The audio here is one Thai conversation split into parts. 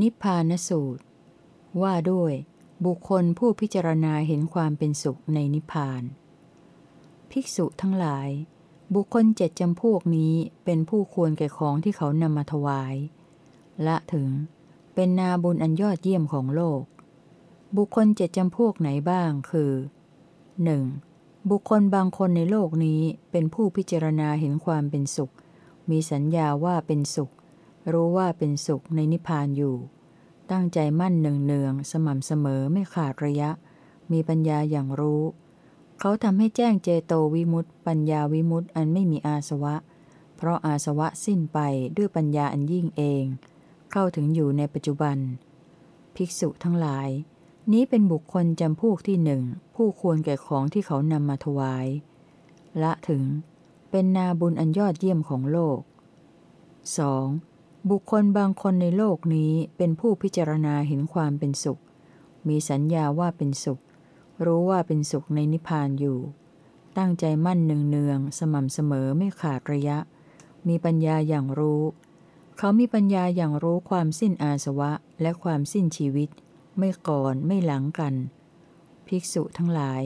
นิพพานสูตร ว่าด้วยบุคคลผู้พิจารณาเห็นความเป็นสุขในนิพพาน ภิกษุทั้งหลาย บุคคลเจ็ดจำพวกนี้เป็นผู้ควรแก่ของที่เขานำมาถวาย ละถึงเป็นนาบุญอันยอดเยี่ยมของโลก บุคคลเจ็ดจำพวกไหนบ้างคือ 1. บุคคลบางคนในโลกนี้เป็นผู้พิจารณาเห็นความเป็นสุข มีสัญญาว่าเป็นสุข รู้ว่าเป็นสุขในนิพพานอยู่ ตั้งใจมั่นหนึ่งเนือง สม่ำเสมอไม่ขาดระยะ มีปัญญาอย่างรู้ เขาทำให้แจ้งเจโตวิมุตติปัญญาวิมุตติอันไม่มีอาสวะ เพราะอาสวะสิ้นไปด้วยปัญญาอันยิ่งเอง เข้าถึงอยู่ในปัจจุบัน ภิกษุทั้งหลาย นี้เป็นบุคคลจำพวกที่หนึ่ง ผู้ควรแก่ของที่เขานำมาถวาย ละถึง เป็นนาบุญอันยอดเยี่ยมของโลก 2. บุคคลบางคนในโลกนี้เป็นผู้พิจารณาเห็นความเป็นสุข มีสัญญาว่าเป็นสุข รู้ว่าเป็นสุขในนิพพานอยู่ ตั้งใจมั่นเนืองๆสม่ำเสมอไม่ขาดระยะ มีปัญญาอย่างรู้ เขามีปัญญาอย่างรู้ความสิ้นอาสวะและความสิ้นชีวิต ไม่ก่อนไม่หลังกัน ภิกษุทั้งหลาย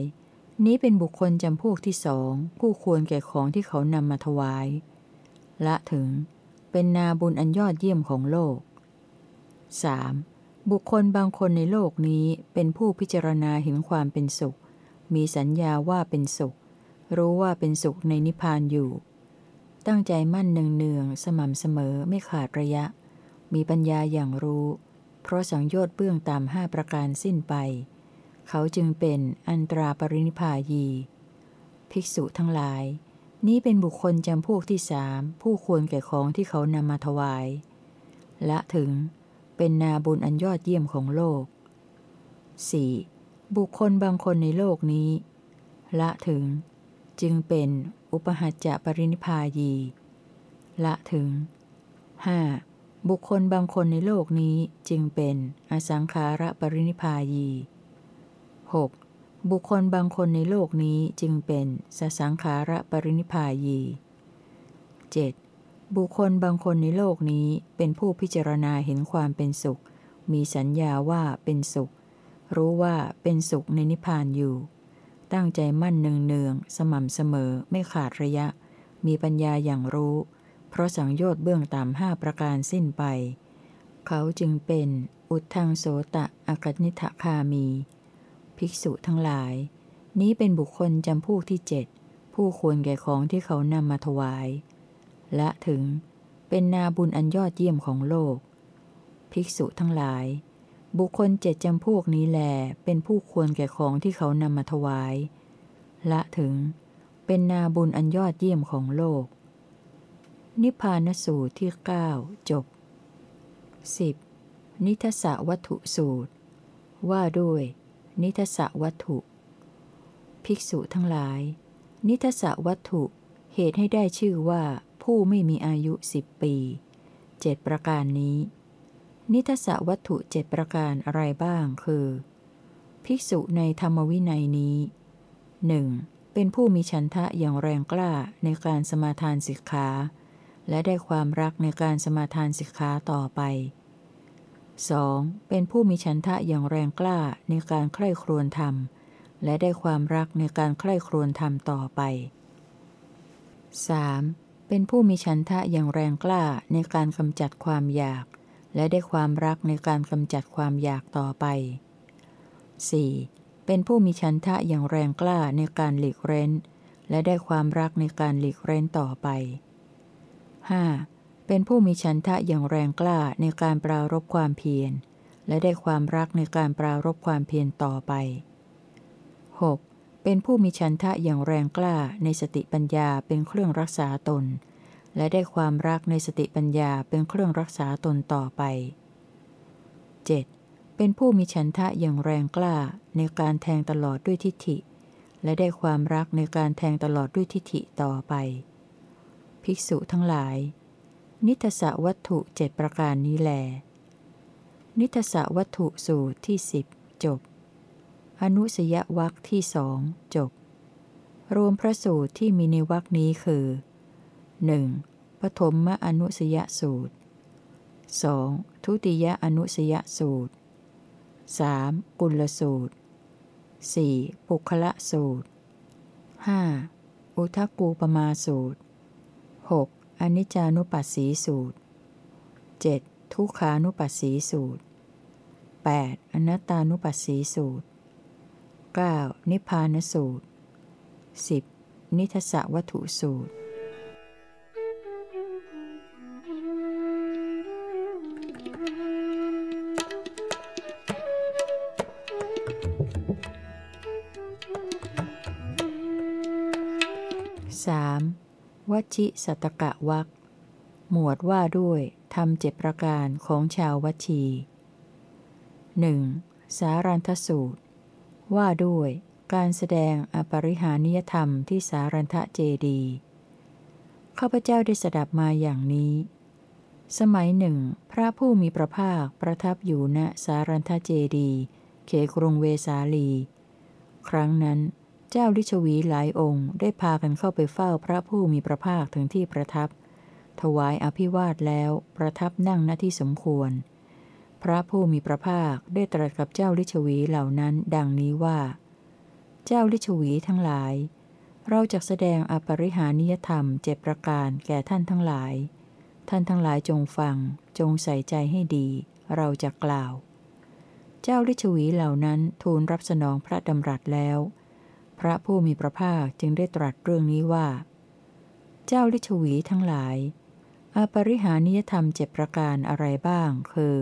นี้เป็นบุคคลจำพวกที่สองผู้ควรแก่ของที่เขานำมาถวาย ละถึง เป็นนาบุญอันยอดเยี่ยมของโลก 3. บุคคลบางคนในโลกนี้เป็นผู้พิจารณาเห็นความเป็นสุข มีสัญญาว่าเป็นสุข รู้ว่าเป็นสุขในนิพพานอยู่ ตั้งใจมั่นเนืองๆสม่ำเสมอไม่ขาดระยะ มีปัญญาอย่างรู้ เพราะสังโยชน์เบื้องตามห้าประการสิ้นไป เขาจึงเป็นอันตราปรินิพายี ภิกษุทั้งหลาย นี้เป็นบุคคลจำพวกที่สามผู้ควรแก่ของที่เขานำมาถวาย และถึงเป็นนาบุญอันยอดเยี่ยมของโลก 4. บุคคลบางคนในโลกนี้ ละถึง จึงเป็นอุปหัจจะปรินิพายี ละถึง 5. บุคคลบางคนในโลกนี้จึงเป็นอสังขาระปรินิพายี 6. บุคคลบางคนในโลกนี้จึงเป็นสสังขาระปรินิพายี 7. บุคคลบางคนในโลกนี้เป็นผู้พิจารณาเห็นความเป็นสุข มีสัญญาว่าเป็นสุข รู้ว่าเป็นสุขในนิพพานอยู่ ตั้งใจมั่นเนืองๆสม่ำเสมอไม่ขาดระยะ มีปัญญาอย่างรู้ เพราะสังโยชน์เบื้องต่ำห้าประการสิ้นไป เขาจึงเป็นอุทธังโสตะอกนิทคามี ภิกษุทั้งหลาย นี้เป็นบุคคลจำพวกที่เจ็ดผู้ควรแก่ของที่เขานำมาถวาย และถึงเป็นนาบุญอันยอดเยี่ยมของโลก ภิกษุทั้งหลาย บุคคลเจ็ดจำพวกนี้แลเป็นผู้ควรแก่ของที่เขานำมาถวาย และถึงเป็นนาบุญอันยอดเยี่ยมของโลก นิพพานสูตรที่ 9 จบ 10. นิทศวัตถุสูตร ว่าด้วย นิทศวัตถุ ภิกษุทั้งหลาย นิทศวัตถุเหตุให้ได้ชื่อว่าผู้ไม่มีอายุสิบปีเจ็ดประการนี้ นิทศวัตถุเจ็ดประการอะไรบ้างคือ ภิกษุในธรรมวินัยนี้หนึ่งเป็นผู้มีฉันทะอย่างแรงกล้าในการสมาทานสิกขา และได้ความรักในการสมาทานสิกขาต่อไป 2. เป็นผู้มีฉันทะอย่างแรงกล้าในการใคร่ครวญธรรม และได้ความรักในการใคร่ครวญธรรมต่อไป 3. เป็นผู้มีฉันทะอย่างแรงกล้าในการกำจัดความอยาก และได้ความรักในการกำจัดความอยากต่อไป 4. เป็นผู้มีฉันทะอย่างแรงกล้าในการหลีกเร้น และได้ความรักในการหลีกเร้นต่อไป 5. เป็นผู้มีฉันทะอย่างแรงกล้าในการปรารบความเพียร และได้ความรักในการปรารบความเพียรต่อไป 6. เป็นผู้มีฉันทะอย่างแรงกล้าในสติปัญญาเป็นเครื่องรักษาตน และได้ความรักในสติปัญญาเป็นเครื่องรักษาตนต่อไป 7. เป็นผู้มีฉันทะอย่างแรงกล้าในการแทงตลอดด้วยทิฏฐิ และได้ความรักในการแทงตลอดด้วยทิฏฐิต่อไป ภิกษุทั้งหลาย นิทศวัตถุเจ็ดประการนี้แล นิทศวัตถุสูตรที่สิบจบ อนุสยวักที่สองจบ รวมพระสูตรที่มีในวักนี้คือ 1. ปฐมมอนุสยสูตร 2. ทุติยอนุสยสูตร 3. กุลสูตร 4. ปุคละสูตร 5. อุทกูปมาสูตร 6. อนิจจานุปัสสีสูตร 7. ทุกขานุปัสสีสูตร 8. อนัตตานุปัสสีสูตร 9. นิพพานสูตร 10. นิทสวัตถุสูตร วชิสัตกะวักหมวดว่าด้วยทำเจ็ดประการของชาววัชีหนึ่งสารันทสูตร ว่าด้วยการแสดงอปริหานิยธรรมที่สารันทะเจดีข้าพเจ้าได้สดับมาอย่างนี้ สมัยหนึ่ง พระผู้มีพระภาคประทับอยู่ณสารันทะเจดี เขกรุงเวสาลี ครั้งนั้น เจ้าลิชวีหลายองค์ได้พากันเข้าไปเฝ้าพระผู้มีพระภาคถึงที่ประทับ ถวายอภิวาทแล้วประทับนั่งณที่สมควร พระผู้มีพระภาคได้ตรัสกับเจ้าลิชวีเหล่านั้นดังนี้ว่า เจ้าลิชวีทั้งหลาย เราจะแสดงอปริหานิยธรรมเจ็ประการแก่ท่านทั้งหลาย ท่านทั้งหลายจงฟัง จงใส่ใจให้ดี เราจะกล่าว เจ้าลิชวีเหล่านั้นทูลรับสนองพระดำรัสแล้ว ระผู้มีพระภาคจึงได้ตรัสเรื่องนี้ว่า เจ้าลิชวีทั้งหลาย อาปริหานิยธรรมเจ็ประการอะไรบ้าง คือ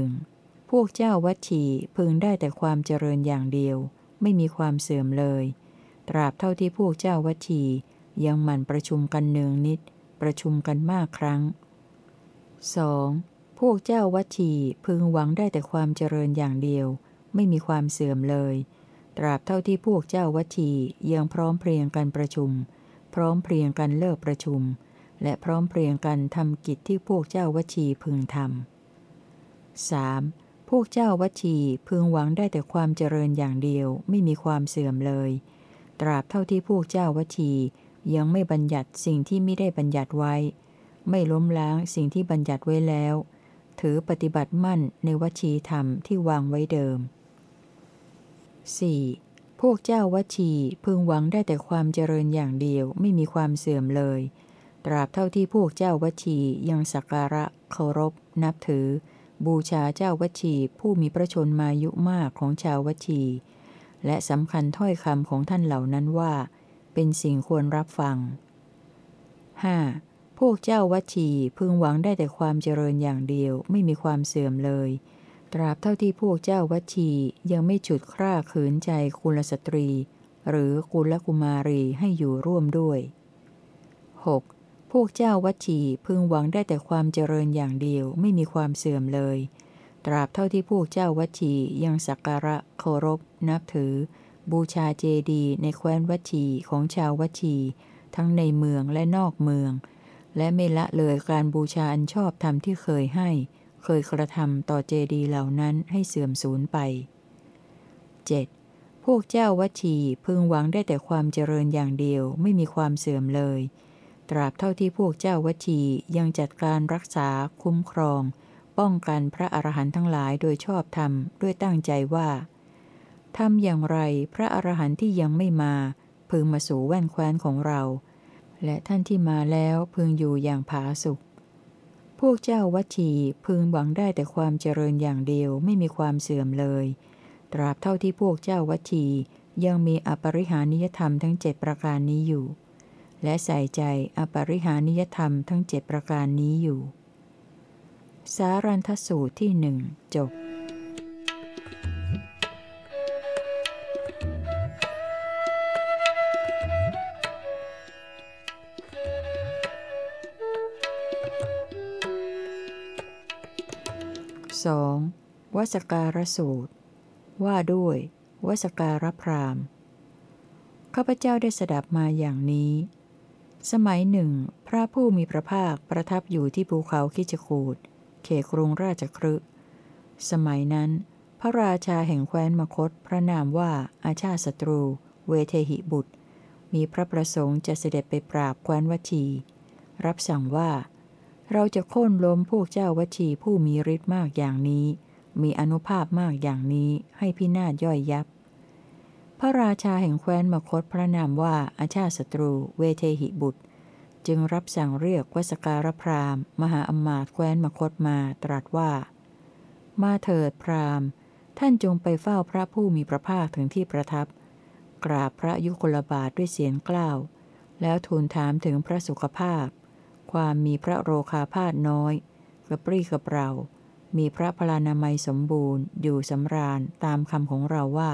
1. พวกเจ้าวัชีพึงได้แต่ความเจริญอย่างเดียว ไม่มีความเสื่อมเลย ตราบเท่าที่พวกเจ้าวัชียังหมั่นประชุมกันเนืองนิด ประชุมกันมากครั้ง 2. พวกเจ้าวัชีพึงหวังได้แต่ความเจริญอย่างเดียว ไม่มีความเสื่อมเลย ตราบเท่าที่พวกเจ้าวัชียังพร้อมเพรียงกันประชุม พร้อมเพรียงกันเลิกประชุม และพร้อมเพรียงกันทำกิจที่พวกเจ้าวัชีพึงทำ 3. พวกเจ้าวัชีพึงหวังได้แต่ความเจริญอย่างเดียวไม่มีความเสื่อมเลย ตราบเท่าที่พวกเจ้าวัชียังไม่บัญญัติสิ่งที่ไม่ได้บัญญัติไว้ ไม่ล้มล้างสิ่งที่บัญญัติไว้แล้ว ถือปฏิบัติมั่นในวชีธรรมที่วางไว้เดิม 4. พวกเจ้าวัชีพึงหวังได้แต่ความเจริญอย่างเดียวไม่มีความเสื่อมเลย ตราบเท่าที่พวกเจ้าวัชียังสักการะเคารพ นับถือ บูชาเจ้าวัชีผู้มีพระชนมายุมากของชาววัชี และสำคัญถ้อยคำของท่านเหล่านั้นว่า เป็นสิ่งควรรับฟัง 5. พวกเจ้าวัชีพึงหวังได้แต่ความเจริญอย่างเดียวไม่มีความเสื่อมเลย ตราบเท่าที่พวกเจ้าวัชียังไม่ฉุดคร่าขืนใจกุลสตรี หรือกุลกุมารีให้อยู่ร่วมด้วย 6. พวกเจ้าวัชีพึงหวังได้แต่ความเจริญอย่างเดียวไม่มีความเสื่อมเลย ตราบเท่าที่พวกเจ้าวัชียังสักการะเคารพ นับถือ บูชาเจดีในแคว้นวัชีของชาววัชี ทั้งในเมืองและนอกเมือง และไม่ละเลยการบูชาอันชอบธรรมที่เคยให้ เคยกระทำต่อเจดีเหล่านั้นให้เสื่อมสูญไป 7. พวกเจ้าวัชีพึงหวังได้แต่ความเจริญอย่างเดียวไม่มีความเสื่อมเลย ตราบเท่าที่พวกเจ้าวัชียังจัดการรักษา คุ้มครอง ป้องกันพระอรหันต์ทั้งหลายโดยชอบธรรมด้วยตั้งใจว่าทำอย่างไรพระอรหันต์ที่ยังไม่มาพึงมาสู่แว่นแคว้นของเรา และท่านที่มาแล้วพึงอยู่อย่างผาสุข พวกเจ้าวัชีพึงหวังได้แต่ความเจริญอย่างเดียวไม่มีความเสื่อมเลย ตราบเท่าที่พวกเจ้าวัชียังมีอปริหานิยธรรมทั้งเจ็ดประการนี้อยู่ และใส่ใจอปริหานิยธรรมทั้งเจ็ดประการนี้อยู่ สารันทสูตรที่หนึ่งจบ 2. วสการสูตร ว่าด้วยวสการพรามข้าพเจ้าได้สดับมาอย่างนี้ สมัยหนึ่ง พระผู้มีพระภาคประทับอยู่ที่ภูเขาคิจคูดเขครุงราชครึสมัยนั้น พระราชาแห่งแคว้นมคต พระนามว่าอาชาศัตรู เวเทหิบุตร มีพระประสงค์จะเสด็จไปปราบแคว้นวชี รับสั่งว่า เราจะโค่นล้มพวกเจ้าวัชีผู้มีฤทธิ์มากอย่างนี้ มีอนุภาพมากอย่างนี้ให้พินาศย่อยยับ พระราชาแห่งแคว้นมคตพระนามว่าอาชาศัตรู เวเทหิบุตร จึงรับสั่งเรียกวสการพรามมหาอมาตแคว้นมคตมาตรัสว่า มาเถิดพรามท่านจงไปเฝ้าพระผู้มีพระภาคถึงที่ประทับ กราบพระยุคลบาทด้วยเสียงกล้าว แล้วทูลถามถึงพระสุขภาพ ความมีพระโรคาพาธน้อย กระปรี้กระเปร่า มีพระพลานามัยสมบูรณ์ อยู่สำราญตามคำของเราว่า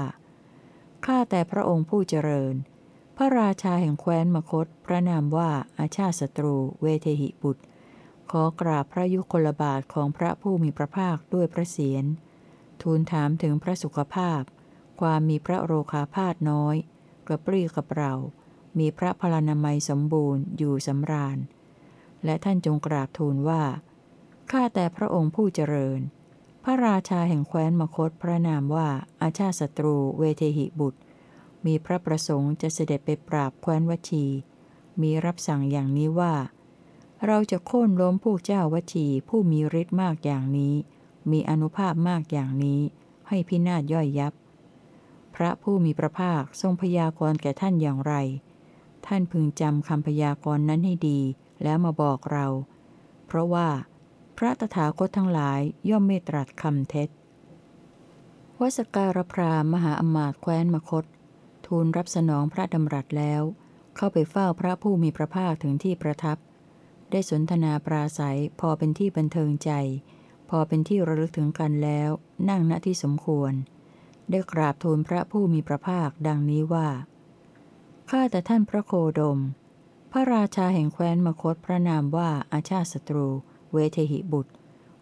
ข้าแต่พระองค์ผู้เจริญ พระราชาแห่งแคว้นมคต พระนามว่าอาชาติศัตรู เวเทหิบุตร ขอกราบพระยุคลบาทของพระผู้มีพระภาคด้วยพระเศียร ทูลถามถึงพระสุขภาพ ความมีพระโรคาพาธน้อย กระปรี้กระเปร่า มีพระพลานามัยสมบูรณ์อยู่สำราญ และท่านจงกราบทูลว่า ข้าแต่พระองค์ผู้เจริญ พระราชาแห่งแคว้นมคตพระนามว่าอาชาศัตรูเวเทหิบุตร มีพระประสงค์จะเสด็จไปปราบแคว้นวชี มีรับสั่งอย่างนี้ว่า เราจะโค่นล้มพวกเจ้าวชีผู้มีฤทธิ์มากอย่างนี้ มีอนุภาพมากอย่างนี้ ให้พินาศย่อยยับ พระผู้มีพระภาคทรงพยากรณ์แก่ท่านอย่างไร ท่านพึงจำคำพยากรณ์นั้นให้ดี แล้วมาบอกเรา เพราะว่า พระตถาคตทั้งหลายย่อมไม่ตรัสคำเท็จวสการพรามมหาอมาตแคว้นมคต ทูลรับสนองพระดำรัสแล้ว เข้าไปเฝ้าพระผู้มีพระภาคถึงที่ประทับ ได้สนทนาปราศัยพอเป็นที่บันเทิงใจ พอเป็นที่ระลึกถึงกันแล้ว นั่งณที่สมควร ได้กราบทูลพระผู้มีพระภาคดังนี้ว่าข้าแต่ท่านพระโคดม พระราชาแห่งแคว้นมคตพระนามว่าอาชาติศัตรู เวเทหิบุตร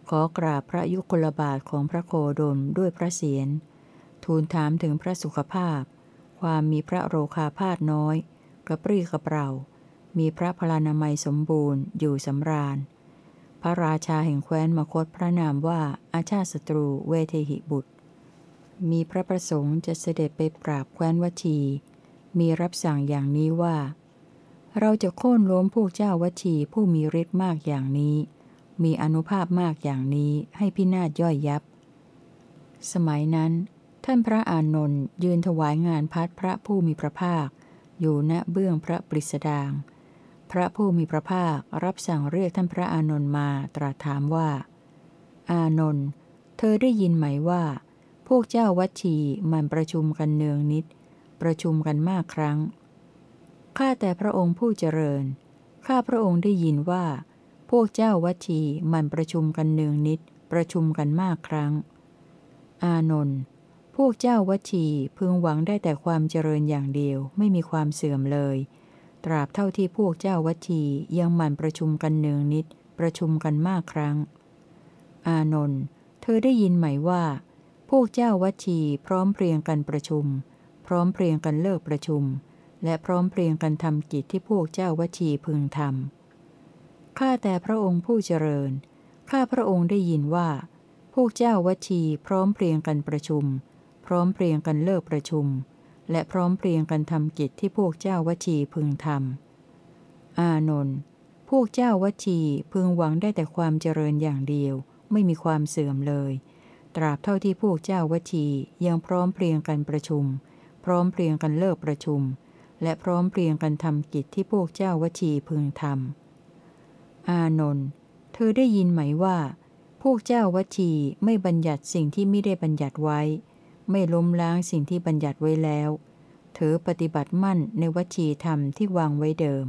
ขอกราบพระยุคลบาทของพระโคดมด้วยพระเศียรทูลถามถึงพระสุขภาพ ความมีพระโรคาพาธน้อย กระปรี้กระเปร่า มีพระพลานามัยสมบูรณ์อยู่สำราญ พระราชาแห่งแคว้นมคตพระนามว่าอาชาติศัตรูเวเทหิบุตร มีพระประสงค์จะเสด็จไปปราบแคว้นวชี มีรับสั่งอย่างนี้ว่า เราจะโค่นล้มพวกเจ้าวัชีผู้มีฤทธิ์มากอย่างนี้ มีอนุภาพมากอย่างนี้ให้พินาศย่อยยับ สมัยนั้น ท่านพระอานนท์ยืนถวายงานพัดพระผู้มีพระภาค อยู่ณเบื้องพระปริสดาง พระผู้มีพระภาครับสั่งเรียกท่านพระอานนท์มาตรัสถามว่า อานนท์เธอได้ยินไหมว่า พวกเจ้าวัชีมันประชุมกันเนืองนิด ประชุมกันมากครั้ง ข้าแต่พระองค์ผู้เจริญ ข้าพระองค์ได้ยินว่า พวกเจ้าวัชีมันประชุมกันเนืองนิด ประชุมกันมากครั้ง อานนท์ พวกเจ้าวัชีพึงหวังได้แต่ความเจริญอย่างเดียวไม่มีความเสื่อมเลย ตราบเท่าที่พวกเจ้าวัชียังมันประชุมกันเนืองนิด ประชุมกันมากครั้ง อานนท์ เธอได้ยินไหมว่า พวกเจ้าวัชีพร้อมเพรียงกันประชุม พร้อมเพรียงกันเลิกประชุม และพร้อมเพรียงกันทำกิจที่พวกเจ้าวัชีพึงทำข้าแต่พระองค์ผู้เจริญ ข้าพระองค์ได้ยินว่า พวกเจ้าวัชีพร้อมเพรียงกันประชุม พร้อมเพรียงกันเลิกประชุม และพร้อมเพรียงกันทำกิจที่พวกเจ้าวชีพึงทำอานนท์พวกเจ้าวชีพึงหวังได้แต่ความเจริญอย่างเดียว ไม่มีความเสื่อมเลย ตราบเท่าที่พวกเจ้าวชียังพร้อมเพรียงกันประชุม พร้อมเพรียงกันเลิกประชุม และพร้อมเพรียงกันทำกิจที่พวกเจ้าวชีพึงทำ อานนท์ เธอได้ยินไหมว่า พวกเจ้าวชีไม่บัญญัติสิ่งที่ไม่ได้บัญญัติไว้ ไม่ล้มล้างสิ่งที่บัญญัติไว้แล้วถือปฏิบัติมั่นในวจีธรรมที่วางไว้เดิม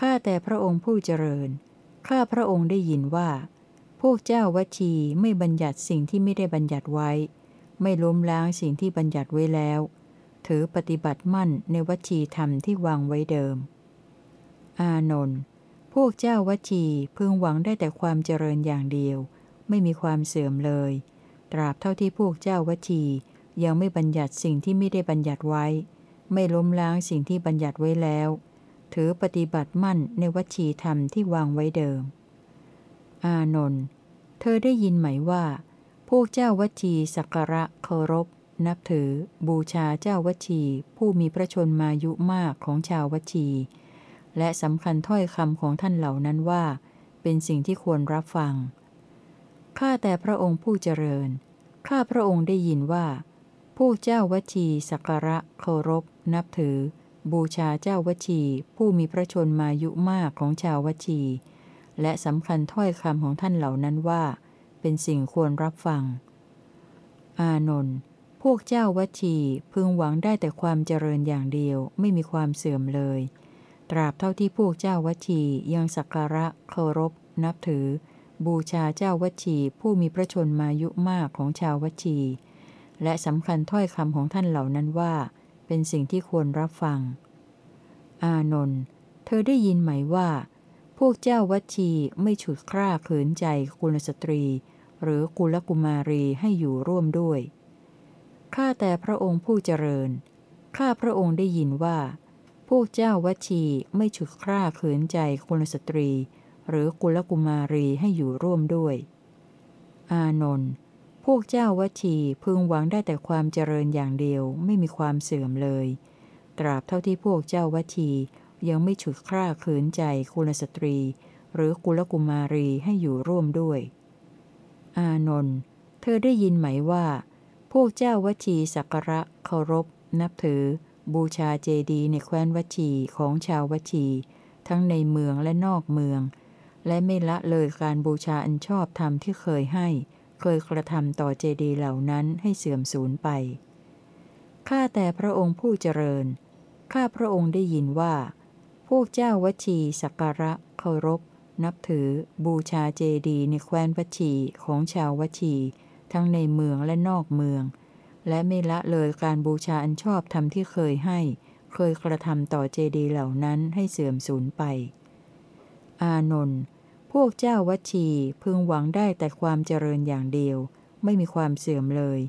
ข้าแต่พระองค์ผู้เจริญ ข้าพระองค์ได้ยินว่า พวกเจ้าวชีไม่บัญญัติสิ่งที่ไม่ได้บัญญัติไว้ ไม่ล้มล้างสิ่งที่บัญญัติไว้แล้ว ถือปฏิบัติมั่นในวจีธรรมที่วางไว้เดิม อานนท์พวกเจ้าวชีพึงหวังได้แต่ความเจริญอย่างเดียว ไม่มีความเสื่อมเลย ตราบเท่าที่พวกเจ้าวชียังไม่บัญญัติสิ่งที่ไม่ได้บัญญัติไว้ ไม่ล้มล้างสิ่งที่บัญญัติไว้แล้ว ถือปฏิบัติมั่นในวชีธรรมที่วางไว้เดิม อานนท์เธอได้ยินไหมว่า พวกเจ้าวชีสักการะเคารพ นับถือ บูชาเจ้าวชี ผู้มีพระชนมายุมากของชาววชี และสำคัญถ้อยคำของท่านเหล่านั้นว่า เป็นสิ่งที่ควรรับฟัง ข้าแต่พระองค์ผู้เจริญ ข้าพระองค์ได้ยินว่าพวกเจ้าวชีสักการะเคารพ นับถือ บูชาเจ้าวชี ผู้มีพระชนมายุมากของชาววชี และสำคัญถ้อยคำของท่านเหล่านั้นว่า เป็นสิ่งควรรับฟัง อานนท์ วกเจ้าวัชีพึงหวังได้แต่ความเจริญอย่างเดียวไม่มีความเสื่อมเลย ตราบเท่าที่พวกเจ้าวัชียังสักการะเคารพ นับถือ บูชาเจ้าวัชีผู้มีพระชนมายุมากของชาววัชีและสำคัญถ้อยคำของท่านเหล่านั้นว่า เป็นสิ่งที่ควรรับฟัง อานนท์เธอได้ยินไหมว่า พวกเจ้าวัชีไม่ฉุดคร่าขืนใจกุลสตรี หรือกุลกุมารีให้อยู่ร่วมด้วย ข้าแต่พระองค์ผู้เจริญ ข้าพระองค์ได้ยินว่า พวกเจ้าวัชีไม่ฉุดคร่าขืนใจกุลสตรี หรือกุลกุมารีให้อยู่ร่วมด้วย อานนท์พวกเจ้าวชีพึงหวังได้แต่ความเจริญอย่างเดียวไม่มีความเสื่อมเลย ตราบเท่าที่พวกเจ้าวชียังไม่ฉุดคร่าขืนใจกุลสตรี หรือกุลกุมารีให้อยู่ร่วมด้วย อานนท์เธอได้ยินไหมว่า วกเจ้าวชีสักระเคารพ นับถือ บูชาเจดีย์ในแคว้นวชีของชาววชี ทั้งในเมืองและนอกเมือง และไม่ละเลยการบูชาอันชอบธรรมที่เคยให้ เคยกระทำต่อเจดีย์เหล่านั้นให้เสื่อมสูญไป ข้าแต่พระองค์ผู้เจริญ ข้าพระองค์ได้ยินว่า พวกเจ้าวชีสักระเคารพ นับถือ บูชาเจดีย์ในแคว้นวชีของชาววชี ทั้งในเมืองและนอกเมือง และไม่ละเลยการบูชาอันชอบธรรมที่เคยให้ เคยกระทำต่อเจดีเหล่านั้นให้เสื่อมสูญไป อานนท์พวกเจ้าวัชีพึงหวังได้แต่ความเจริญอย่างเดียว ไม่มีความเสื่อมเลย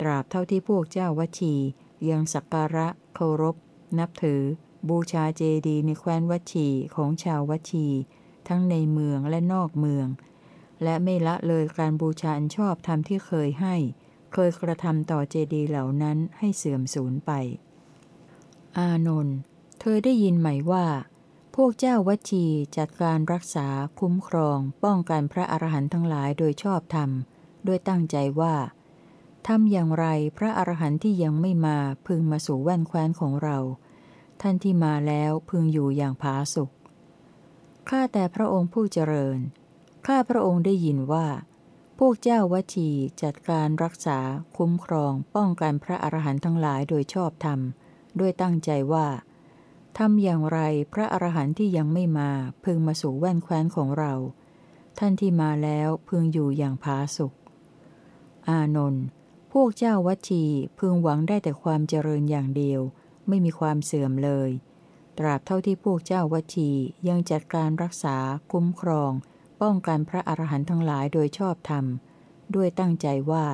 ตราบเท่าที่พวกเจ้าวัชียังสักการะเคารพ นับถือ บูชาเจดีในแคว้นวัชีของชาววัชี ทั้งในเมืองและนอกเมือง และไม่ละเลยการบูชาอันชอบธรรมที่เคยให้ เคยกระทำต่อเจดีเหล่านั้นให้เสื่อมสูญไป อานนท์เธอได้ยินไหมว่า พวกเจ้าวัชีจัดการรักษาคุ้มครอง ป้องกันพระอรหันต์ทั้งหลายโดยชอบธรรมด้วยตั้งใจว่าทำอย่างไรพระอรหันต์ที่ยังไม่มาพึงมาสู่แว่นแคว้นของเรา ท่านที่มาแล้วพึงอยู่อย่างผาสุขข้าแต่พระองค์ผู้เจริญ ข้าพระองค์ได้ยินว่า พวกเจ้าวัชีจัดการรักษาคุ้มครองป้องกันพระอรหันต์ทั้งหลายโดยชอบธรรม ด้วยตั้งใจว่าทำอย่างไรพระอรหันต์ที่ยังไม่มาพึงมาสู่แว่นแคว้นของเรา ท่านที่มาแล้วพึงอยู่อย่างผาสุข อานนท์พวกเจ้าวัชีพึงหวังได้แต่ความเจริญอย่างเดียว ไม่มีความเสื่อมเลย ตราบเท่าที่พวกเจ้าวัชียังจัดการรักษาคุ้มครอง ป้องกันพระอรหันต์ทั้งหลายโดยชอบธรรม ด้วยตั้งใจว่า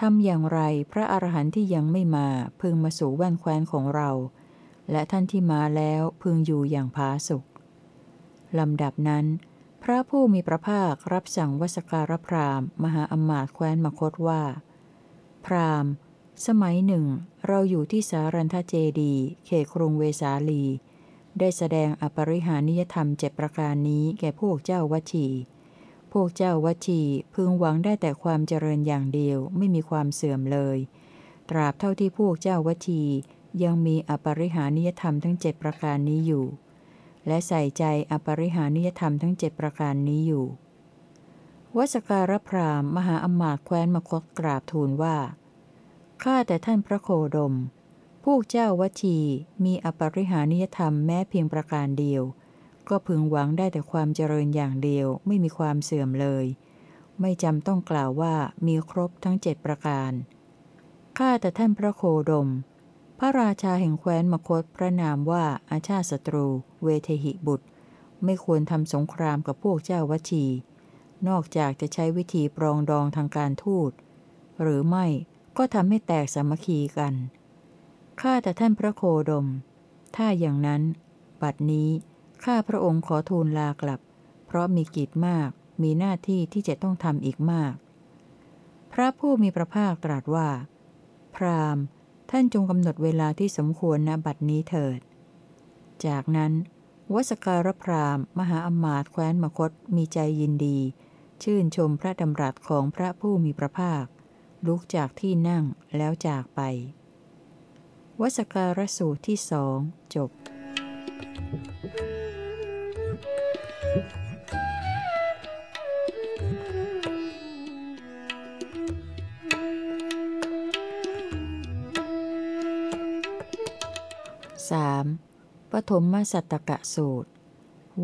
ทำอย่างไรพระอรหันต์ที่ยังไม่มาพึงมาสู่แว่นแคว้นของเรา และท่านที่มาแล้วพึงอยู่อย่างผาสุขลำดับนั้น พระผู้มีพระภาครับสั่งวสการพรามมหาอมาตย์แคว้นมคตว่า พรามสมัยหนึ่ง เราอยู่ที่สารันทเจดี เขตกรุงเวสาลี ได้แสดงอปริหานิยธรรมเจ็ดประการนี้แก่พวกเจ้าวัชีพวกเจ้าวัชีพึงหวังได้แต่ความเจริญอย่างเดียวไม่มีความเสื่อมเลย ตราบเท่าที่พวกเจ้าวัชียังมีอปริหานิยธรรมทั้งเจ็ดประการนี้อยู่ และใส่ใจอปริหานิยธรรมทั้งเจ็ดประการนี้อยู่ วสการพรามมหาอมาตย์แคว้นมคตกราบทูลว่าข้าแต่ท่านพระโคดม วกเจ้าวชีมีอปริหานิยธรรมแม้เพียงประการเดียว ก็พึงหวังได้แต่ความเจริญอย่างเดียวไม่มีความเสื่อมเลย ไม่จำต้องกล่าวว่ามีครบทั้งเจ็ดประการ ข้าแต่ท่านพระโคดม พระราชาแห่งแคว้นมคตพระนามว่าอาชาศัตรู เวเทหิบุตร ไม่ควรทำสงครามกับพวกเจ้าวชี นอกจากจะใช้วิธีปรองดองทางการทูตหรือไม่ก็ทำให้แตกสามัคคีกัน ข้าแต่ท่านพระโคดม ถ้าอย่างนั้น บัดนี้ข้าพระองค์ขอทูลลากลับ เพราะมีกิจมาก มีหน้าที่ที่จะต้องทำอีกมาก พระผู้มีพระภาคตรัสว่า พราหมณ์ ท่านจงกำหนดเวลาที่สมควรณบัดนี้เถิด จากนั้น วสการพรามมหาอมาตย์แคว้นมคตมีใจยินดี ชื่นชมพระดำรัสของพระผู้มีพระภาค ลุกจากที่นั่งแล้วจากไป วสการสูตรที่สองจบ 3. ปฐมมสัตตกะสูตร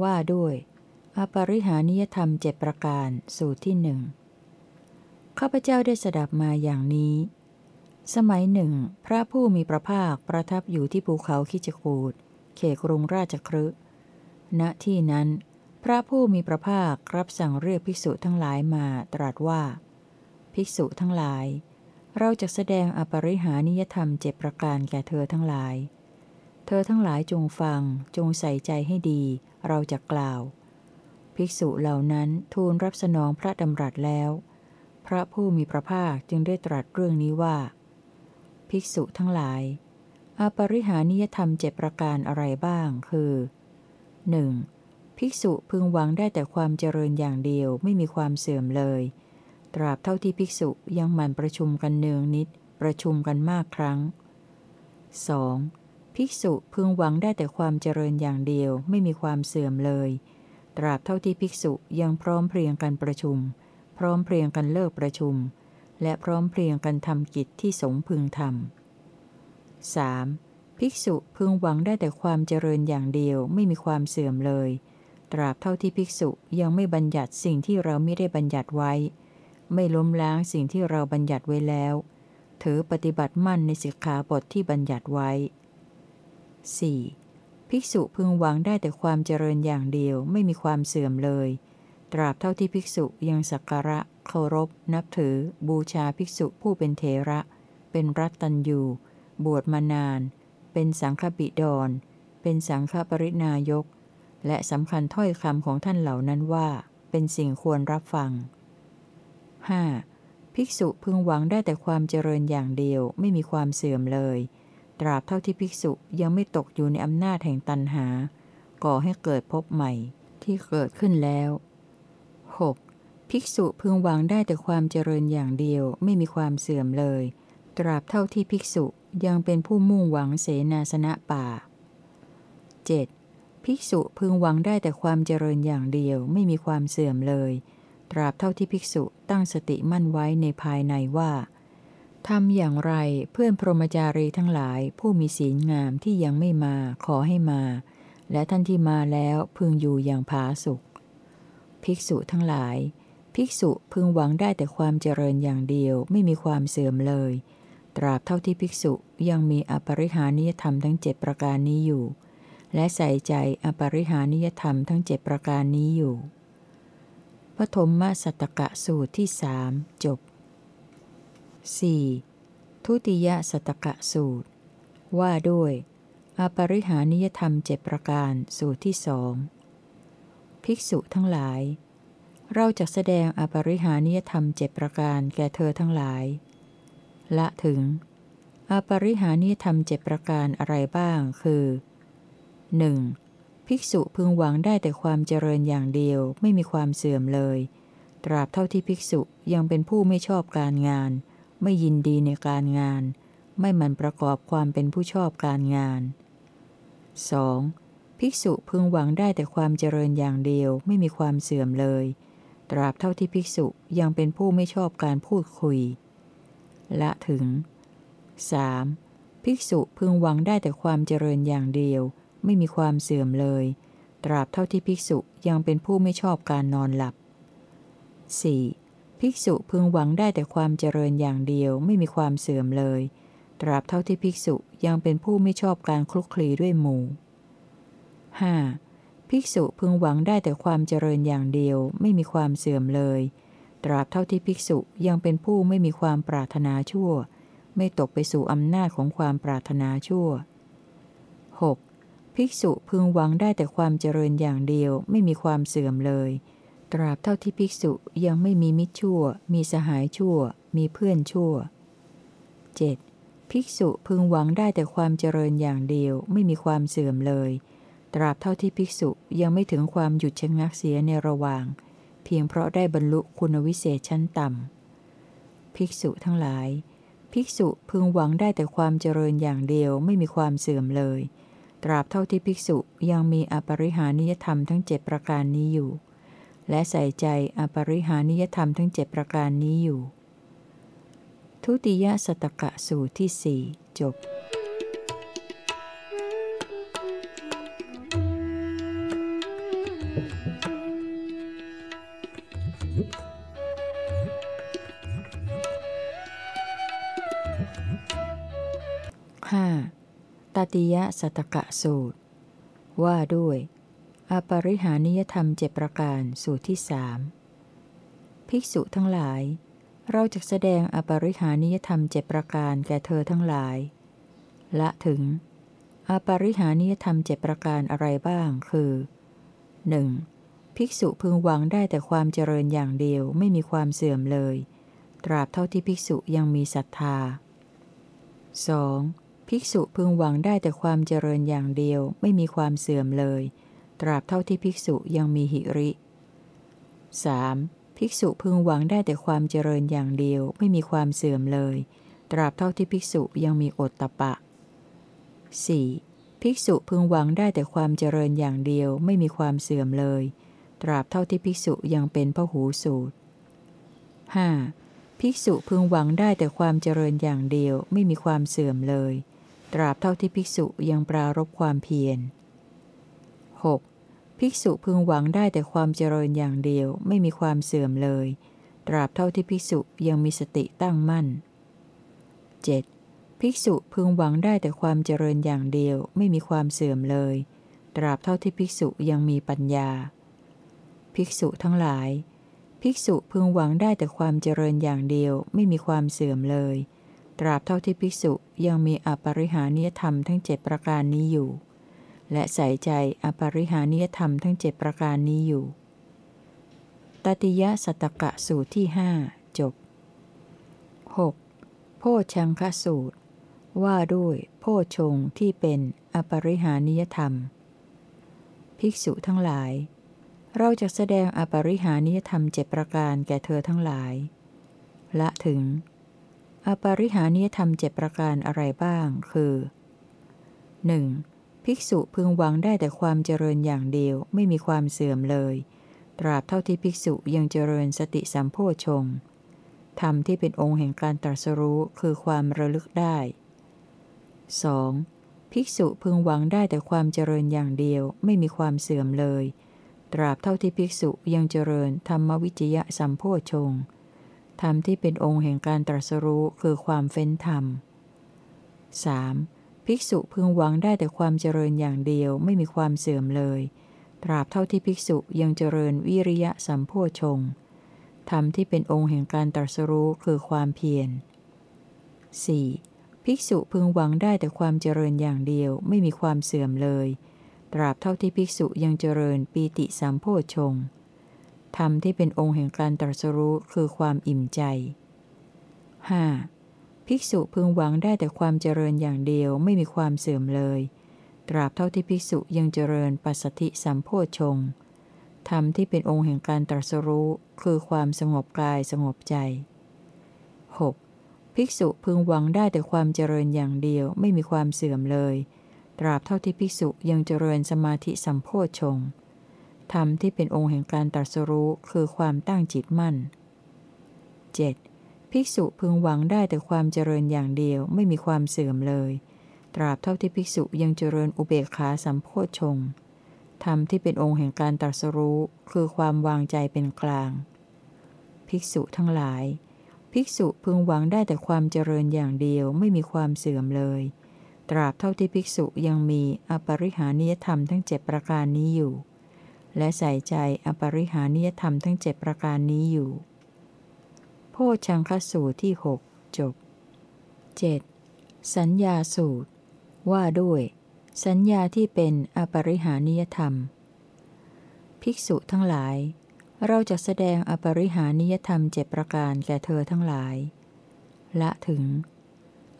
ว่าด้วยอปริหานิยธรรมเจ็ดประการสูตรที่หนึ่งข้าพเจ้าได้สดับมาอย่างนี้ สมัยหนึ่ง พระผู้มีพระภาคประทับอยู่ที่ภูเขาคิจกูดเขกรุงราชครึณที่นั้น พระผู้มีพระภาครับสั่งเรียกภิกษุทั้งหลายมาตรัสว่า ภิกษุทั้งหลาย เราจะแสดงอปริหานิยธรรมเจ็ประการแก่เธอทั้งหลาย เธอทั้งหลายจงฟังจงใส่ใจให้ดี เราจะกล่าว ภิกษุเหล่านั้นทูลรับสนองพระดำรัสแล้ว พระผู้มีพระภาคจึงได้ตรัสเรื่องนี้ว่า ภิกษุทั้งหลายอปริหานิยธรรมเจ็ประการอะไรบ้าง คือ 1. ภิกษุพึงหวังได้แต่ความเจริญอย่างเดียวไม่มีความเสื่อมเลย ตราบเท่าที่ภิกษุยังหมั่นประชุมกันเนืองนิด ประชุมกันมากครั้ง 2. ภิกษุพึงหวังได้แต่ความเจริญอย่างเดียวไม่มีความเสื่อมเลย ตราบเท่าที่ภิกษุยังพร้อมเพรียงกันประชุม พร้อมเพรียงกันเลิกประชุม และพร้อมเพรียงกันทำกิจที่สงพึงทำ 3. ภิกษุพึงหวังได้แต่ความเจริญอย่างเดียวไม่มีความเสื่อมเลย ตราบเท่าที่ภิกษุยังไม่บัญญัติสิ่งที่เราไม่ได้บัญญัติไว้ ไม่ล้มล้างสิ่งที่เราบัญญัติไว้แล้ว ถือปฏิบัติมั่นในสิกขาบทที่บัญญัติไว้ 4. ภิกษุพึงหวังได้แต่ความเจริญอย่างเดียวไม่มีความเสื่อมเลย ตราบเท่าที่ภิกษุยังสักการะ เคารพ นับถือ บูชาภิกษุผู้เป็นเทระ เป็นรัตตัญยูบวชมานาน เป็นสังฆบิดร เป็นสังฆปรินายก และสำคัญถ้อยคำของท่านเหล่านั้นว่า เป็นสิ่งควรรับฟัง 5. ภิกษุพึงหวังได้แต่ความเจริญอย่างเดียวไม่มีความเสื่อมเลย ตราบเท่าที่ภิกษุยังไม่ตกอยู่ในอำนาจแห่งตันหา ก่อให้เกิดพบใหม่ที่เกิดขึ้นแล้ว 6. ภิกษุพึงหวังได้แต่ความเจริญอย่างเดียวไม่มีความเสื่อมเลย ตราบเท่าที่ภิกษุยังเป็นผู้มุ่งหวังเสนาสนะป่า 7. ภิกษุพึงหวังได้แต่ความเจริญอย่างเดียวไม่มีความเสื่อมเลย ตราบเท่าที่ภิกษุตั้งสติมั่นไว้ในภายในว่าทำอย่างไรเพื่อนพรหมจารีทั้งหลาย ผู้มีศีลงามที่ยังไม่มาขอให้มา และท่านที่มาแล้วพึงอยู่อย่างผาสุข ภิกษุทั้งหลาย ภิกษุพึงหวังได้แต่ความเจริญอย่างเดียวไม่มีความเสื่อมเลย ตราบเท่าที่ภิกษุยังมีอปริหานิยธรรมทั้งเจ็ดประการนี้อยู่ และใส่ใจอปริหานิยธรรมทั้งเจ็ดประการนี้อยู่ปฐมมาสัตกะสูตรที่สามจบ 4. ทุติยสตกะสูตร ว่าด้วยอปริหานิยธรรมเจ็ประการสูตรที่สองภิกษุทั้งหลาย เราจะแสดงอปริหานิยธรรมเจ็ประการแก่เธอทั้งหลาย ละถึง อปริหานิยธรรมเจ็ประการอะไรบ้างคือ 1. ภิกษุพึงหวังได้แต่ความเจริญอย่างเดียวไม่มีความเสื่อมเลย ตราบเท่าที่ภิกษุยังเป็นผู้ไม่ชอบการงาน ไม่ยินดีในการงาน ไม่มันประกอบความเป็นผู้ชอบการงาน 2. ภิกษุพึงหวังได้แต่ความเจริญอย่างเดียวไม่มีความเสื่อมเลย ตราบเท่าที่ภิกษุยังเป็นผู้ไม่ชอบการพูดคุย ละถึง 3. ภิกษุพึงหวังได้แต่ความเจริญอย่างเดียว ไม่มีความเสื่อมเลย ตราบเท่าที่ภิกษุยังเป็นผู้ไม่ชอบการนอนหลับ 4. ภิกษุพึงหวังได้แต่ความเจริญอย่างเดียวไม่มีความเสื่อมเลย ตราบเท่าที่ภิกษุยังเป็นผู้ไม่ชอบการคลุกคลีด้วยหมู่ 5. ภิกษุพึงหวังได้แต่ความเจริญอย่างเดียวไม่มีความเสื่อมเลย ตราบเท่าที่ภิกษุยังเป็นผู้ไม่มีความปรารถนาชั่ว ไม่ตกไปสู่อำนาจของความปรารถนาชั่ว 6. ภิกษุพึงหวังได้แต่ความเจริญอย่างเดียวไม่มีความเสื่อมเลย ตราบเท่าที่ภิกษุยังไม่มีมิตรชั่ว มีสหายชั่ว มีเพื่อนชั่ว 7. ภิกษุพึงหวังได้แต่ความเจริญอย่างเดียวไม่มีความเสื่อมเลย ตราบเท่าที่ภิกษุยังไม่ถึงความหยุดชะงักเสียในระหว่าง เพียงเพราะได้บรรลุคุณวิเศษชั้นต่ำ ภิกษุทั้งหลาย ภิกษุพึงหวังได้แต่ความเจริญอย่างเดียวไม่มีความเสื่อมเลย ตราบเท่าที่ภิกษุยังมีอปริหานิยธรรมทั้งเจ็ดประการนี้อยู่ และใส่ใจอปริหานิยธรรมทั้งเจ็ดประการนี้อยู่ ทุติยสตกะสูตรที่สี่จบ ติยสัตกะสูตร ว่าด้วยอปริหานิยธรรมเจประการสูตรที่สามภิกษุทั้งหลาย เราจะแสดงอปริหานิยธรรมเจประการแก่เธอทั้งหลาย ละถึง อปริหานิยธรรมเจประการอะไรบ้างคือ 1. ภิกษุพึงหวังได้แต่ความเจริญอย่างเดียวไม่มีความเสื่อมเลย ตราบเท่าที่ภิกษุยังมีศรัทธา 2. ภิกษุพึงหวังได้แต่ความเจริญอย่างเดียวไม่มีความเสื่อมเลย ตราบเท่าที่ภิกษุยังมีหิริ 3. ภิกษุพึงหวังได้แต่ความเจริญอย่างเดียวไม่มีความเสื่อมเลย ตราบเท่าที่ภิกษุยังมีอดตะปะ 4. ภิกษุพึงหวังได้แต่ความเจริญอย่างเดียวไม่มีความเสื่อมเลย ตราบเท่าที่ภิกษุยังเป็นพหูสูตร 5. ภิกษุพึงหวังได้แต่ความเจริญอย่างเดียวไม่มีความเสื่อมเลย ตราบเท่าที่ภิกษุยังปรารบความเพียร 6. ภิกษุพึงหวังได้แต่ความเจริญอย่างเดียวไม่มีความเสื่อมเลย ตราบเท่าที่ภิกษุยังมีสติตั้งมั่น 7. ภิกษุพึงหวังได้แต่ความเจริญอย่างเดียวไม่มีความเสื่อมเลย ตราบเท่าที่ภิกษุยังมีปัญญา ภิกษุทั้งหลาย ภิกษุพึงหวังได้แต่ความเจริญอย่างเดียวไม่มีความเสื่อมเลย ตราบเท่าที่ภิกษุยังมีอปริหานิยธรรมทั้งเจ็ดประการนี้อยู่ และใส่ใจอปริหานิยธรรมทั้งเจ็ดประการนี้อยู่ตติยสัตกะสูตรที่หจบ 6. โพชังคสูตร ว่าด้วยโพชงที่เป็นอปริหานิยธรรม ภิกษุทั้งหลาย เราจะแสดงอปริหานิยธรรมเจ็ดประการแก่เธอทั้งหลาย ละถึง อปริหานิยธรรมเจ็ประการอะไรบ้าง คือ 1. ภิกษุพึงหวังได้แต่ความเจริญอย่างเดียวไม่มีความเสื่อมเลย ตราบเท่าที่ภิกษุยังเจริญสติสัมโพชงธรรมที่เป็นองค์แห่งการตรัสรู้คือความระลึกได้ 2. ภิกษุพึงหวังได้แต่ความเจริญอย่างเดียวไม่มีความเสื่อมเลย ตราบเท่าที่ภิกษุยังเจริญธรรมวิจยะสัมโพชง ธรรมที่เป็นองค์แห่งการตรัสรู้คือความเฟ้นธรรม 3. ภิกษุพึงหวังได้แต่ความเจริญอย่างเดียวไม่มีความเสื่อมเลย ตราบเท่าที่ภิกษุยังเจริญวิริยะสัมโพชงธรรมที่เป็นองค์แห่งการตรัสรู้คือความเพียร 4. ภิกษุพึงหวังได้แต่ความเจริญอย่างเดียวไม่มีความเสื่อมเลย ตราบเท่าที่ภิกษุยังเจริญปีติสัมโพชง ธรรมที่เป็นองค์แห่งการตรัสรู้คือความอิ่มใจ 5. ภิกษุพึงหวังได้แต่ความเจริญอย่างเดียวไม่มีความเสื่อมเลย ตราบเท่าที่ภิกษุยังเจริญปัสสติสัมโพชงธรรมที่เป็นองค์แห่งการตรัสรู้คือความสงบกายสงบใจ 6. ภิกษุพึงหวังได้แต่ความเจริญอย่างเดียวไม่มีความเสื่อมเลย ตราบเท่าที่ภิกษุยังเจริญสมาธิสัมโพชง์ ธรรมที่เป็นองค์แห่งการตรัสรู้คือความตั้งจิตมั่น 7. ภิกษุพึงหวังได้แต่ความเจริญอย่างเดียวไม่มีความเสื่อมเลย ตราบเท่าที่ภิกษุยังเจริญอุเบกขาสัมโพชงธรรมที่เป็นองค์แห่งการตรัสรู้คือความวางใจเป็นกลาง ภิกษุทั้งหลาย ภิกษุพึงหวังได้แต่ความเจริญอย่างเดียวไม่มีความเสื่อมเลย ตราบเท่าที่ภิกษุยังมีอปริหานิยธรรมทั้งเจ็ดประการนี้อยู่ และใส่ใจอปริหานิยธรรมทั้งเจ็ดประการนี้อยู่ โพชังคสูตรที่หกจบ 7. สัญญาสูตร ว่าด้วย สัญญาที่เป็นอปริหานิยธรรม ภิกษุทั้งหลาย เราจะแสดงอปริหานิยธรรมเจ็ดประการแก่เธอทั้งหลาย ละถึง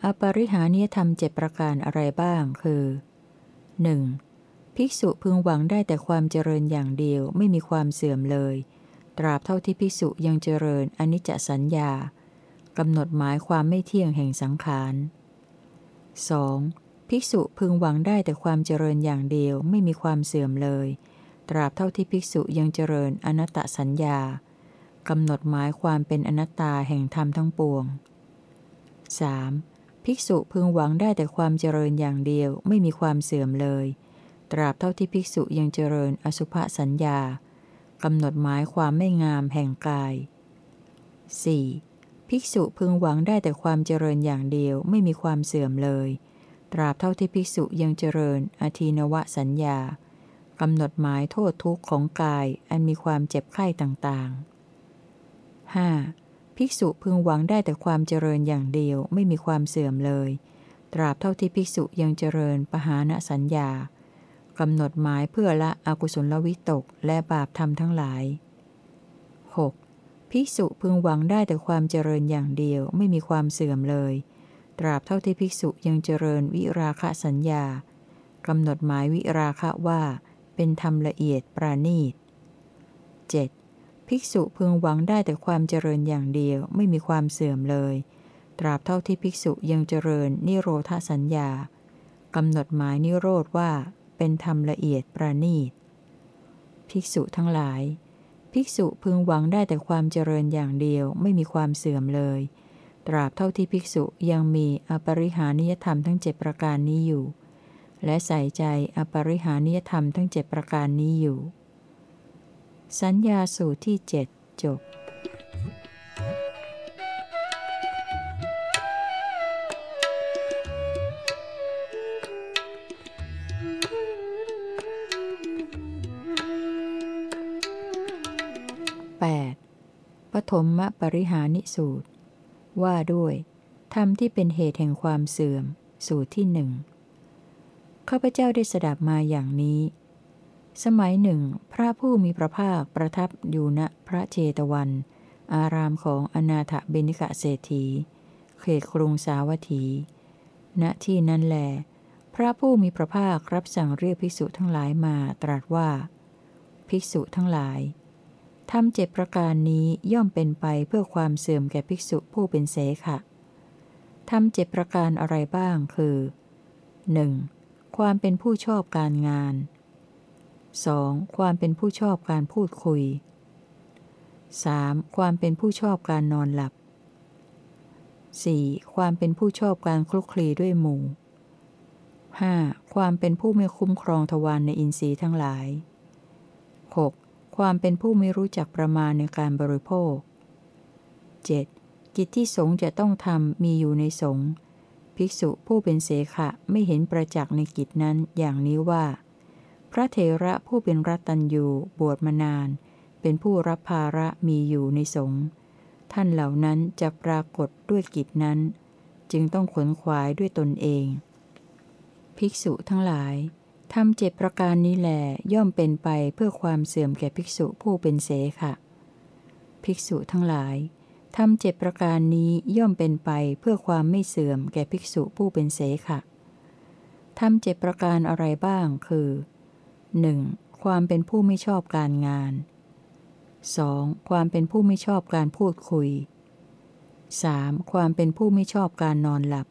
อปริหานิยธรรมเจ็ดประการอะไรบ้างคือ 1. ภิกษุพึงหวังได้แต่ความเจริญอย่างเดียวไม่มีความเสื่อมเลย ตราบเท่าที่ภิกษุยังเจริญอนิจจสัญญากำหนดหมายความไม่เที่ยงแห่งสังขาร 2. ภิกษุพึงหวังได้แต่ความเจริญอย่างเดียวไม่มีความเสื่อมเลย ตราบเท่าที่ภิกษุยังเจริญอนัตตสัญญากำหนดหมายความเป็นอนัตตาแห่งธรรมทั้งปวง 3. ภิกษุพึงหวังได้แต่ความเจริญอย่างเดียวไม่มีความเสื่อมเลย ราบเท่าที่ภิกษุยังเจริญอสุภสัญญากำหนดหมายความไม่งามแห่งกาย 4. ภิกษุพึงหวังได้แต่ความเจริญอย่างเดียวไม่มีความเสื่อมเลย ตราบเท่าที่ภิกษุยังเจริญอธีนวสัญญากำหนดหมายโทษทุกข์ของกายอันมีความเจ็บไข้ต่างๆ 5. ภิกษุพึงหวังได้แต่ความเจริญอย่างเดียวไม่มีความเสื่อมเลย ตราบเท่าที่ภิกษุยังเจริญปหานสัญญา กำหนดหมายเพื่อละอกุศลวิตกและบาปธรรมทั้งหลาย 6. ภิกษุพึงหวังได้แต่ความเจริญอย่างเดียวไม่มีความเสื่อมเลย ตราบเท่าที่ภิกษุยังเจริญวิราคะสัญญากำหนดหมายวิราคะว่า เป็นธรรมละเอียดปราณีต 7. ภิกษุพึงหวังได้แต่ความเจริญอย่างเดียวไม่มีความเสื่อมเลย ตราบเท่าที่ภิกษุยังเจริญนิโรธสัญญากำหนดหมายนิโรธว่า เป็นธรรมละเอียดประณีต ภิกษุทั้งหลาย ภิกษุพึงหวังได้แต่ความเจริญอย่างเดียวไม่มีความเสื่อมเลย ตราบเท่าที่ภิกษุยังมีอปริหานิยธรรมทั้งเจ็ดประการนี้อยู่ และใส่ใจอปริหานิยธรรมทั้งเจ็ดประการนี้อยู่ สัญญาสูตรที่เจ็ดจบ 8. ปฐมมปริหานิสูตร ว่าด้วยธรรมที่เป็นเหตุแห่งความเสื่อม สูตรที่หนึ่งข้าพเจ้าได้สดับมาอย่างนี้ สมัยหนึ่ง พระผู้มีพระภาคประทับอยู่ณพระเจตวัน อารามของอนาถเบนิกะเศรษฐี เขตกรุงสาวัตถี ณที่นั้นแล พระผู้มีพระภาครับสั่งเรียกภิกษุทั้งหลายมาตรัสว่า ภิกษุทั้งหลาย ทำเจ็ดประการนี้ย่อมเป็นไปเพื่อความเสื่อมแก่ภิกษุผู้เป็นเสขะทำเจ็ดประการอะไรบ้างคือ 1. ความเป็นผู้ชอบการงาน 2. ความเป็นผู้ชอบการพูดคุย 3. ความเป็นผู้ชอบการนอนหลับ 4. ความเป็นผู้ชอบการคลุกคลีด้วยหมู่ 5. ความเป็นผู้ไม่คุ้มครองทวารในอินทรีย์ทั้งหลาย 6. ความเป็นผู้ไม่รู้จักประมาณในการบริโภค 7. กิจที่สงฆ์จะต้องทำมีอยู่ในสงฆ์ภิกษุผู้เป็นเสขะไม่เห็นประจักษ์ในกิจนั้นอย่างนี้ว่า พระเถระผู้เป็นรัตัญยูบวชมานาน เป็นผู้รับภาระมีอยู่ในสงฆ์ท่านเหล่านั้นจะปรากฏด้วยกิจนั้น จึงต้องขนขวายด้วยตนเอง ภิกษุทั้งหลาย ทำเจ็ดประการนี้แหลย่อมเป็นไปเพื่อความเสื่อมแก่ภิกษุผู้เป็นเสขะ ภิกษุทั้งหลายทำเจ็ดประการนี้ย่อมเป็นไปเพื่อความไม่เสื่อมแก่ภิกษุผู้เป็นเสขะทำเจ็ดประการอะไรบ้างคือ 1. ความเป็นผู้ไม่ชอบการงาน 2. ความเป็นผู้ไม่ชอบการพูดคุย 3. ความเป็นผู้ไม่ชอบการนอนหลับ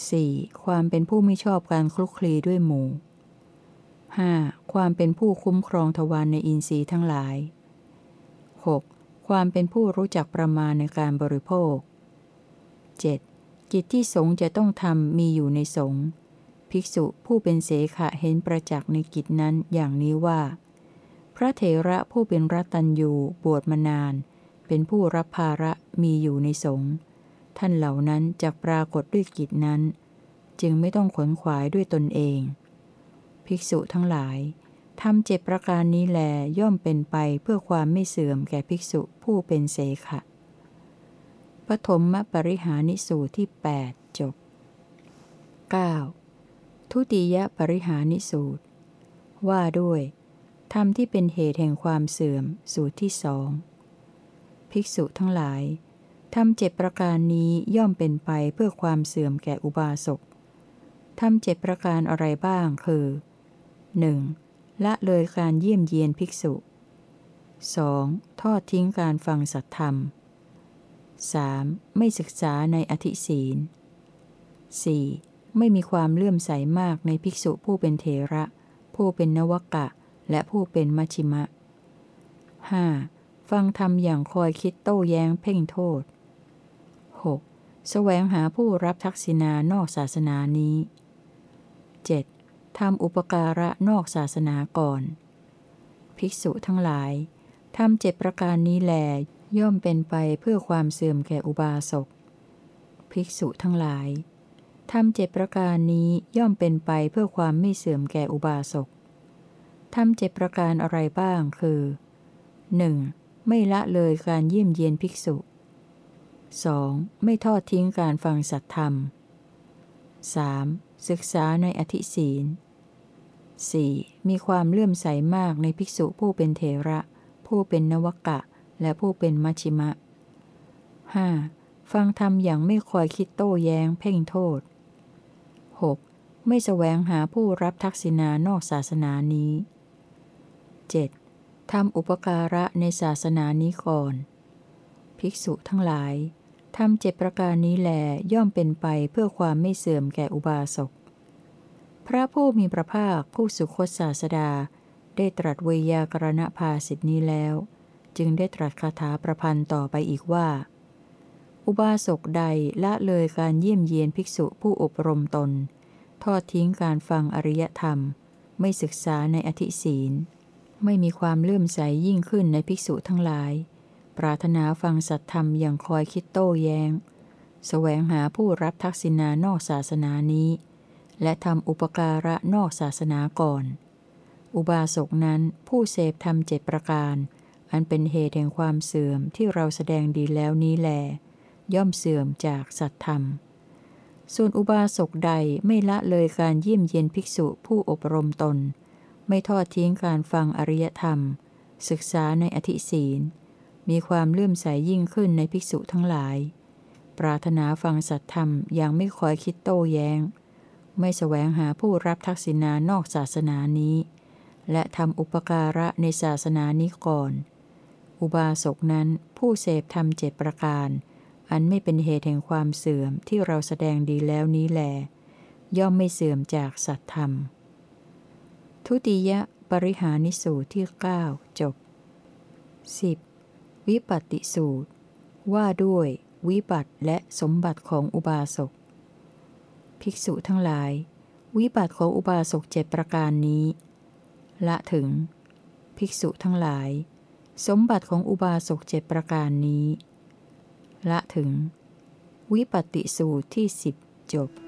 4. ความเป็นผู้ไม่ชอบการคลุกคลีด้วยหมู่ 5. ความเป็นผู้คุ้มครองทวารในอินทรีย์ทั้งหลาย 6. ความเป็นผู้รู้จักประมาณในการบริโภค 7. กิจที่สงจะต้องทำมีอยู่ในสงภิกษุผู้เป็นเสขะเห็นประจักษ์ในกิจนั้นอย่างนี้ว่า พระเถระผู้เป็นรัตัญยูบวชมานาน เป็นผู้รับภาระมีอยู่ในสงฆ์ ท่านเหล่านั้นจะปรากฏด้วยกิจนั้น จึงไม่ต้องขนขวายด้วยตนเอง ภิกษุทั้งหลายทำเจ็ดประการนี้แลย่อมเป็นไปเพื่อความไม่เสื่อมแก่ภิกษุผู้เป็นเสขะปฐมมปริหานิสูตรที่ 8 จบ 9. ทุติยปริหานิสูตร ว่าด้วยธรรมที่เป็นเหตุแห่งความเสื่อมสูตรที่สองภิกษุทั้งหลาย ทำเจ็ดประการนี้ย่อมเป็นไปเพื่อความเสื่อมแก่อุบาสกทำเจ็ดประการอะไรบ้างคือ 1. ละเลยการเยี่ยมเยียนภิกษุ 2. ทอดทิ้งการฟังสัตธรรม 3. ไม่ศึกษาในอธิศีล 4. ไม่มีความเลื่อมใสมากในภิกษุผู้เป็นเทระ ผู้เป็นนวกะ และผู้เป็นมัชิมะ 5. ฟังธรรมอย่างคอยคิดโต้แย้งเพ่งโทษ แสวงหาผู้รับทักษิณานอกศาสนานี้ 7. ทำอุปการะนอกศาสนาก่อน ภิกษุทั้งหลายทำเจ็ดประการนี้แลย่อมเป็นไปเพื่อความเสื่อมแก่อุบาสก ภิกษุทั้งหลายทำเจ็ดประการนี้ย่อมเป็นไปเพื่อความไม่เสื่อมแก่อุบาสกทำเจ็ดประการอะไรบ้างคือ 1. ไม่ละเลยการเยี่ยมเยียนภิกษุ 2. ไม่ทอดทิ้งการฟังสัตธรรม 3. ศึกษาในอธิศีล 4. มีความเลื่อมใสมากในภิกษุผู้เป็นเทระ ผู้เป็นนวกะ และผู้เป็นมัชิมะ 5. ฟังธรรมอย่างไม่คอยคิดโต้แย้งเพ่งโทษ 6. ไม่แสวงหาผู้รับทักษิณานอกศาสนานี้ 7. ทำอุปการะในศาสนานี้ก่อน ภิกษุทั้งหลาย ทำเจ็ดประการนี้แลย่อมเป็นไปเพื่อความไม่เสื่อมแก่อุบาสก พระผู้มีพระภาคผู้สุคตศาสดา ได้ตรัสเวยากรณภาสิทธินี้แล้ว จึงได้ตรัสคาถาประพันธ์ต่อไปอีกว่า อุบาสกใดละเลยการเยี่ยมเยียนภิกษุผู้อบรมตน ทอดทิ้งการฟังอริยธรรม ไม่ศึกษาในอธิศีล ไม่มีความเลื่อมใสยิ่งขึ้นในภิกษุทั้งหลาย ปรารถนาฟังสัตธรรมอย่างคอยคิดโต้แยง้ง แสวงหาผู้รับทักษิณานอกศาสนานี้ และทำอุปการะนอกศาสนาก่อน อุบาสกนั้นผู้เสพทำเจ็ดประการ อันเป็นเหตุแห่งความเสื่อมที่เราแสดงดีแล้วนี้แล ย่อมเสื่อมจากสัตธรรม ส่วนอุบาสกใดไม่ละเลยการเยี่ยมเยียนภิกษุผู้อบรมตน ไม่ทอดทิ้งการฟังอริยธรรม ศึกษาในอธิศีล มีความเลื่อมใสยยิ่งขึ้นในภิกษุทั้งหลาย ปรารถนาฟังสัตธรรมอย่างไม่คอยคิดโต้แยง้ง ไม่แสวงหาผู้รับทักษิณานอกศาสนานี้ และทำอุปการะในศาสนานี้ก่อน อุบาสกนั้นผู้เสพทำเจ็ดประการ อันไม่เป็นเหตุแห่งความเสื่อมที่เราแสดงดีแล้วนี้แล ย่อมไม่เสื่อมจากสัตธรรม ทุติยปริหานิสูตรที่ 9 จบ 10. วิปัติสูตร ว่าด้วยวิบัติและสมบัติของอุบาสก ภิกษุทั้งหลาย วิบัติของอุบาสกเจ็ดประการนี้ ละถึง ภิกษุทั้งหลาย สมบัติของอุบาสกเจ็ดประการนี้ ละถึง วิปัติสูตรที่สิบจบ